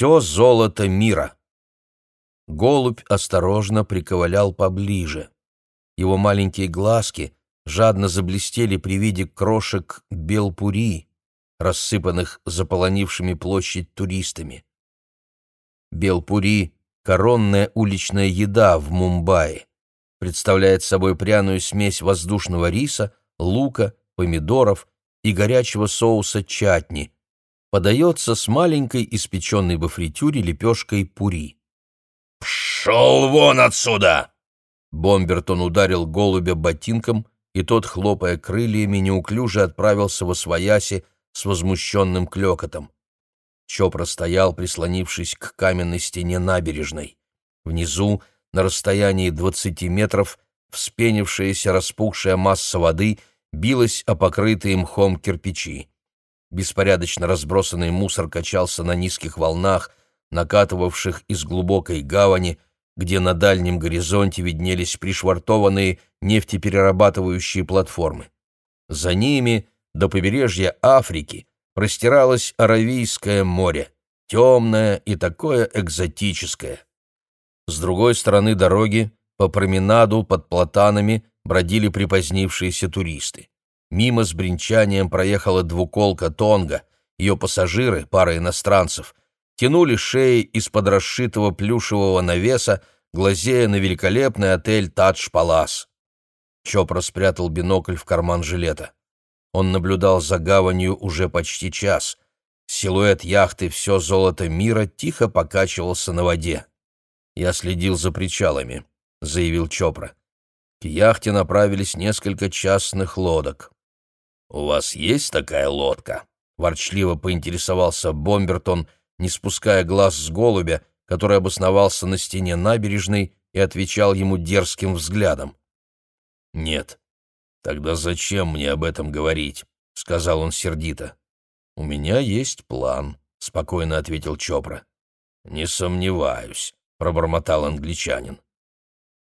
Все золото мира. Голубь осторожно приковылял поближе. Его маленькие глазки жадно заблестели при виде крошек белпури, рассыпанных заполонившими площадь туристами. Белпури — коронная уличная еда в Мумбаи. Представляет собой пряную смесь воздушного риса, лука, помидоров и горячего соуса чатни. Подается с маленькой испеченной во фритюре лепешкой пури. «Пшел вон отсюда!» Бомбертон ударил голубя ботинком, и тот, хлопая крыльями, неуклюже отправился во свояси с возмущенным клёкотом. Чопра стоял, прислонившись к каменной стене набережной. Внизу, на расстоянии двадцати метров, вспенившаяся распухшая масса воды билась о покрытые мхом кирпичи. Беспорядочно разбросанный мусор качался на низких волнах, накатывавших из глубокой гавани, где на дальнем горизонте виднелись пришвартованные нефтеперерабатывающие платформы. За ними, до побережья Африки, простиралось Аравийское море, темное и такое экзотическое. С другой стороны дороги, по променаду под платанами, бродили припозднившиеся туристы. Мимо с бренчанием проехала двуколка «Тонга», ее пассажиры, пара иностранцев, тянули шеи из-под расшитого плюшевого навеса, глазея на великолепный отель «Тадж-Палас». Чопра спрятал бинокль в карман жилета. Он наблюдал за гаванью уже почти час. Силуэт яхты «Все золото мира» тихо покачивался на воде. «Я следил за причалами», — заявил Чопра. К яхте направились несколько частных лодок. «У вас есть такая лодка?» — ворчливо поинтересовался Бомбертон — не спуская глаз с голубя, который обосновался на стене набережной и отвечал ему дерзким взглядом. «Нет. Тогда зачем мне об этом говорить?» — сказал он сердито. «У меня есть план», — спокойно ответил Чопра. «Не сомневаюсь», — пробормотал англичанин.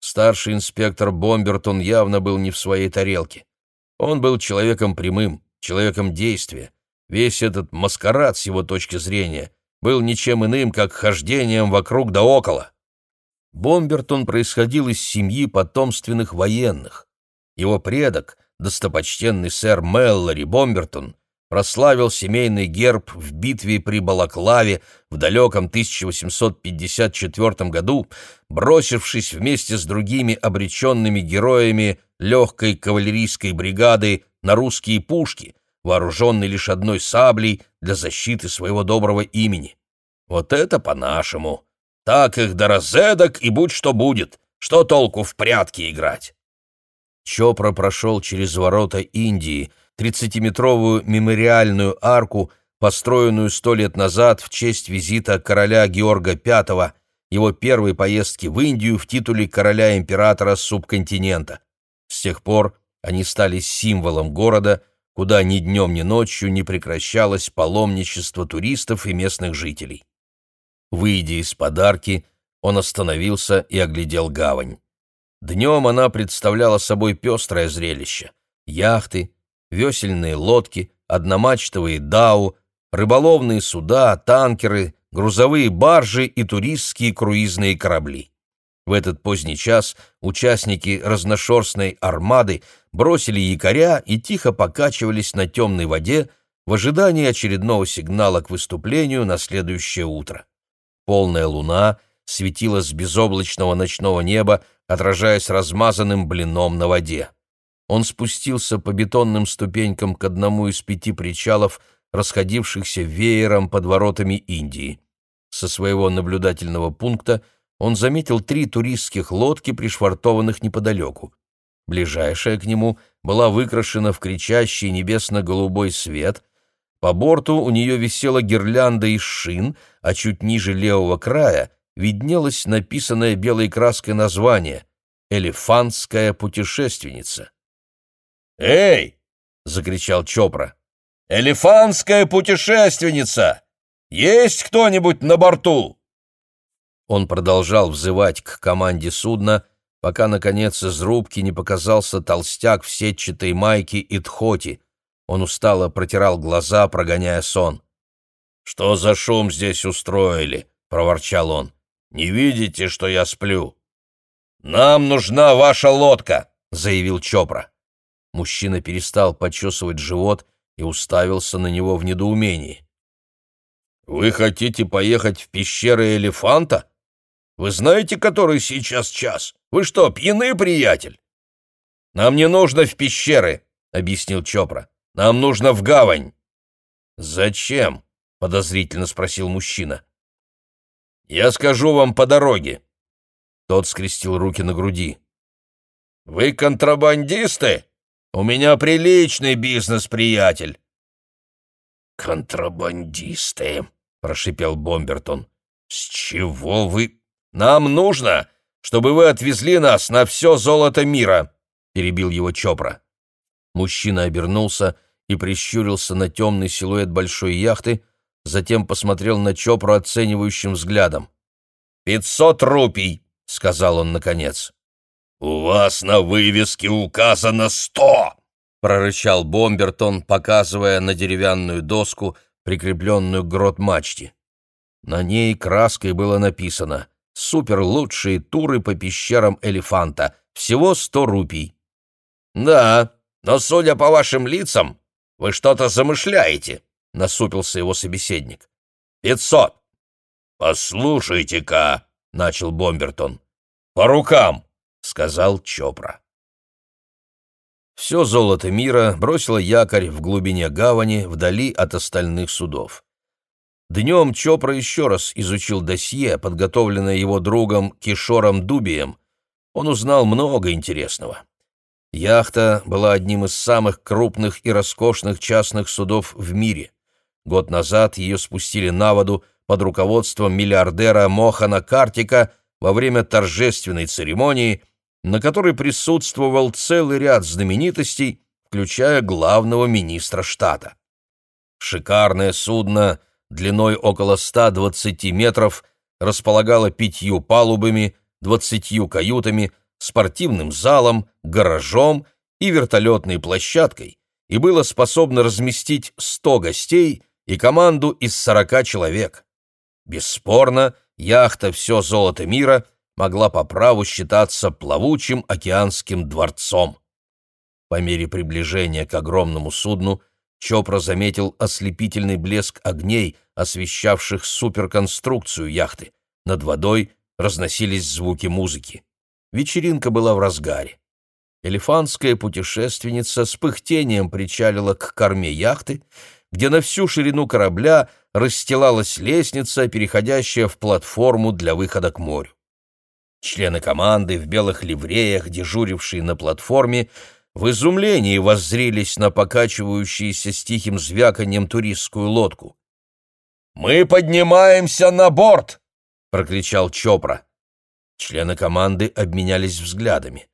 Старший инспектор Бомбертон явно был не в своей тарелке. Он был человеком прямым, человеком действия. Весь этот маскарад с его точки зрения был ничем иным, как хождением вокруг да около. Бомбертон происходил из семьи потомственных военных. Его предок, достопочтенный сэр Меллори Бомбертон, прославил семейный герб в битве при Балаклаве в далеком 1854 году, бросившись вместе с другими обреченными героями легкой кавалерийской бригады на русские пушки, вооруженный лишь одной саблей для защиты своего доброго имени. Вот это по-нашему. Так их до розедок и будь что будет. Что толку в прятки играть? Чопра прошел через ворота Индии, тридцатиметровую мемориальную арку, построенную сто лет назад в честь визита короля Георга V, его первой поездки в Индию в титуле короля-императора субконтинента. С тех пор они стали символом города, куда ни днем, ни ночью не прекращалось паломничество туристов и местных жителей. Выйдя из подарки, он остановился и оглядел гавань. Днем она представляла собой пестрое зрелище. Яхты, весельные лодки, одномачтовые дау, рыболовные суда, танкеры, грузовые баржи и туристские круизные корабли. В этот поздний час участники разношерстной армады бросили якоря и тихо покачивались на темной воде в ожидании очередного сигнала к выступлению на следующее утро. Полная луна светила с безоблачного ночного неба, отражаясь размазанным блином на воде. Он спустился по бетонным ступенькам к одному из пяти причалов, расходившихся веером под воротами Индии. Со своего наблюдательного пункта он заметил три туристских лодки, пришвартованных неподалеку. Ближайшая к нему была выкрашена в кричащий небесно-голубой свет, по борту у нее висела гирлянда из шин, а чуть ниже левого края виднелось написанное белой краской название «Элефантская путешественница». «Эй!» — закричал Чопра. «Элефантская путешественница! Есть кто-нибудь на борту?» Он продолжал взывать к команде судна, пока, наконец, из рубки не показался толстяк в сетчатой майке и тхоти. Он устало протирал глаза, прогоняя сон. «Что за шум здесь устроили?» — проворчал он. «Не видите, что я сплю?» «Нам нужна ваша лодка!» — заявил Чопра. Мужчина перестал почесывать живот и уставился на него в недоумении. «Вы хотите поехать в пещеры элефанта? Вы знаете, который сейчас час? Вы что, пьяны, приятель?» «Нам не нужно в пещеры», — объяснил Чопра. «Нам нужно в гавань». «Зачем?» — подозрительно спросил мужчина. «Я скажу вам по дороге». Тот скрестил руки на груди. «Вы контрабандисты? У меня приличный бизнес, приятель». «Контрабандисты», — прошипел Бомбертон. «С чего вы...» «Нам нужно, чтобы вы отвезли нас на все золото мира», — перебил его Чопра. Мужчина обернулся и прищурился на темный силуэт большой яхты, затем посмотрел на Чопру оценивающим взглядом. «Пятьсот рупий!» — сказал он наконец. «У вас на вывеске указано сто!» — прорычал Бомбертон, показывая на деревянную доску, прикрепленную к грот-мачте. На ней краской было написано «Супер лучшие туры по пещерам элефанта. Всего сто рупий». «Да, но, судя по вашим лицам, вы что-то замышляете», — насупился его собеседник. «Пятьсот». «Послушайте-ка», — начал Бомбертон. «По рукам», — сказал Чопра. Все золото мира бросило якорь в глубине гавани, вдали от остальных судов. Днем Чопра еще раз изучил досье, подготовленное его другом Кишором Дубием. Он узнал много интересного. Яхта была одним из самых крупных и роскошных частных судов в мире. Год назад ее спустили на воду под руководством миллиардера Мохана Картика во время торжественной церемонии, на которой присутствовал целый ряд знаменитостей, включая главного министра штата. Шикарное судно длиной около 120 метров располагало пятью палубами, двадцатью каютами, спортивным залом, гаражом и вертолетной площадкой и было способно разместить 100 гостей и команду из 40 человек. Бесспорно, яхта «Все золото мира» могла по праву считаться плавучим океанским дворцом. По мере приближения к огромному судну Чопра заметил ослепительный блеск огней, освещавших суперконструкцию яхты. Над водой разносились звуки музыки. Вечеринка была в разгаре. Элефантская путешественница с пыхтением причалила к корме яхты, где на всю ширину корабля расстилалась лестница, переходящая в платформу для выхода к морю. Члены команды в белых ливреях, дежурившие на платформе, в изумлении воззрились на покачивающуюся с тихим звяканьем туристскую лодку. «Мы поднимаемся на борт!» — прокричал Чопра. Члены команды обменялись взглядами.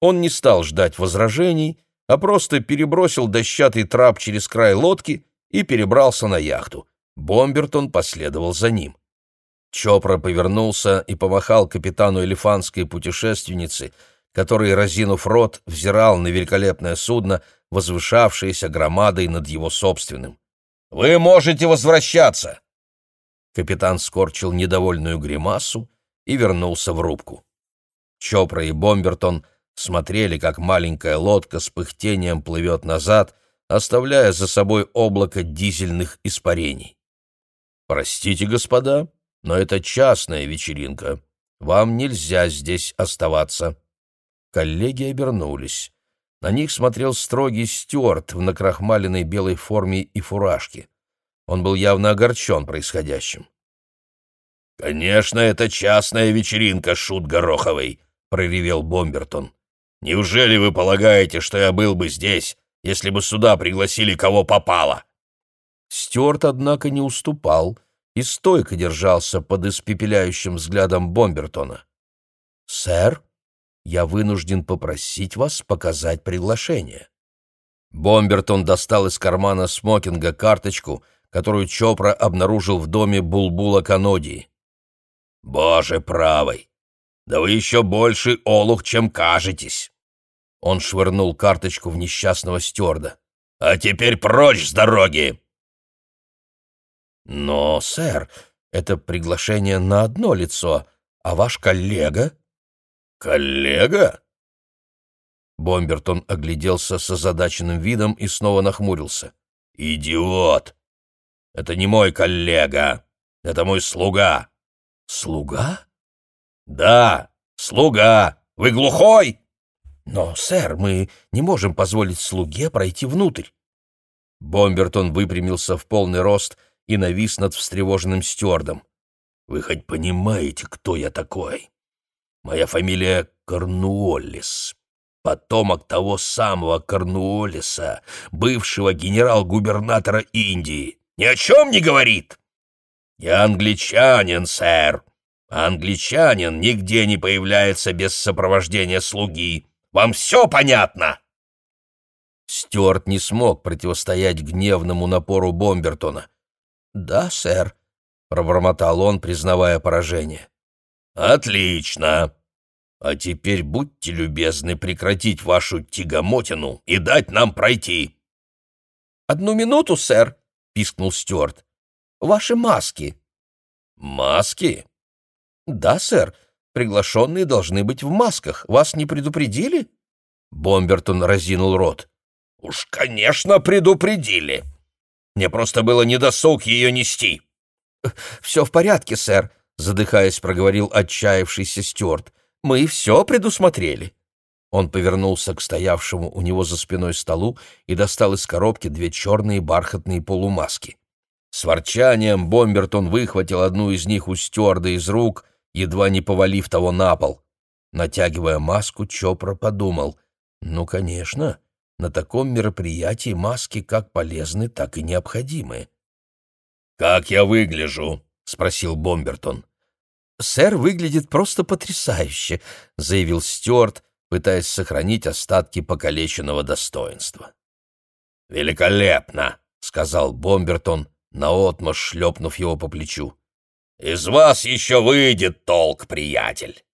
Он не стал ждать возражений, а просто перебросил дощатый трап через край лодки и перебрался на яхту. Бомбертон последовал за ним. Чопра повернулся и помахал капитану элефантской путешественницы, который, разинув рот, взирал на великолепное судно, возвышавшееся громадой над его собственным. «Вы можете возвращаться!» Капитан скорчил недовольную гримасу и вернулся в рубку. Чопра и Бомбертон смотрели, как маленькая лодка с пыхтением плывет назад, оставляя за собой облако дизельных испарений. «Простите, господа, но это частная вечеринка. Вам нельзя здесь оставаться». Коллеги обернулись. На них смотрел строгий стюарт в накрахмаленной белой форме и фуражке. Он был явно огорчен происходящим. «Конечно, это частная вечеринка, шут Гороховый», — проревел Бомбертон. «Неужели вы полагаете, что я был бы здесь, если бы сюда пригласили кого попало?» Стюарт, однако, не уступал и стойко держался под испепеляющим взглядом Бомбертона. «Сэр, я вынужден попросить вас показать приглашение». Бомбертон достал из кармана смокинга карточку, которую Чопра обнаружил в доме Булбула Канодии. «Боже правый! Да вы еще больше олух, чем кажетесь!» Он швырнул карточку в несчастного стюарда. «А теперь прочь с дороги!» Но, сэр, это приглашение на одно лицо, а ваш коллега? Коллега? Бомбертон огляделся с озадаченным видом и снова нахмурился. «Идиот! Это не мой коллега, это мой слуга». «Слуга?» «Да, слуга! Вы глухой?» «Но, сэр, мы не можем позволить слуге пройти внутрь». Бомбертон выпрямился в полный рост и навис над встревоженным стюардом. «Вы хоть понимаете, кто я такой? Моя фамилия Корнуоллис, потомок того самого Корнуоллиса, бывшего генерал-губернатора Индии. Ни о чем не говорит! Я англичанин, сэр, англичанин нигде не появляется без сопровождения слуги. Вам все понятно?» Стюарт не смог противостоять гневному напору Бомбертона. «Да, сэр», — пробормотал он, признавая поражение. «Отлично. А теперь будьте любезны прекратить вашу тягомотину и дать нам пройти». «Одну минуту, сэр», — пискнул Стюарт. «Ваши маски». «Маски?» «Да, сэр. Приглашенные должны быть в масках. Вас не предупредили?» Бомбертон разинул рот. «Уж, конечно, предупредили. Мне просто было недосуг ее нести». «Все в порядке, сэр», — задыхаясь, проговорил отчаявшийся Стюарт. «Мы все предусмотрели». Он повернулся к стоявшему у него за спиной столу и достал из коробки две черные бархатные полумаски. С ворчанием Бомбертон выхватил одну из них у стюарда из рук, едва не повалив того на пол. Натягивая маску, Чопра подумал, «Ну, конечно, на таком мероприятии маски как полезны, так и необходимы». «Как я выгляжу?» — спросил Бомбертон. «Сэр выглядит просто потрясающе», — заявил Стюарт, пытаясь сохранить остатки покалеченного достоинства. «Великолепно!» — сказал Бомбертон, наотмашь шлепнув его по плечу. «Из вас еще выйдет толк, приятель!»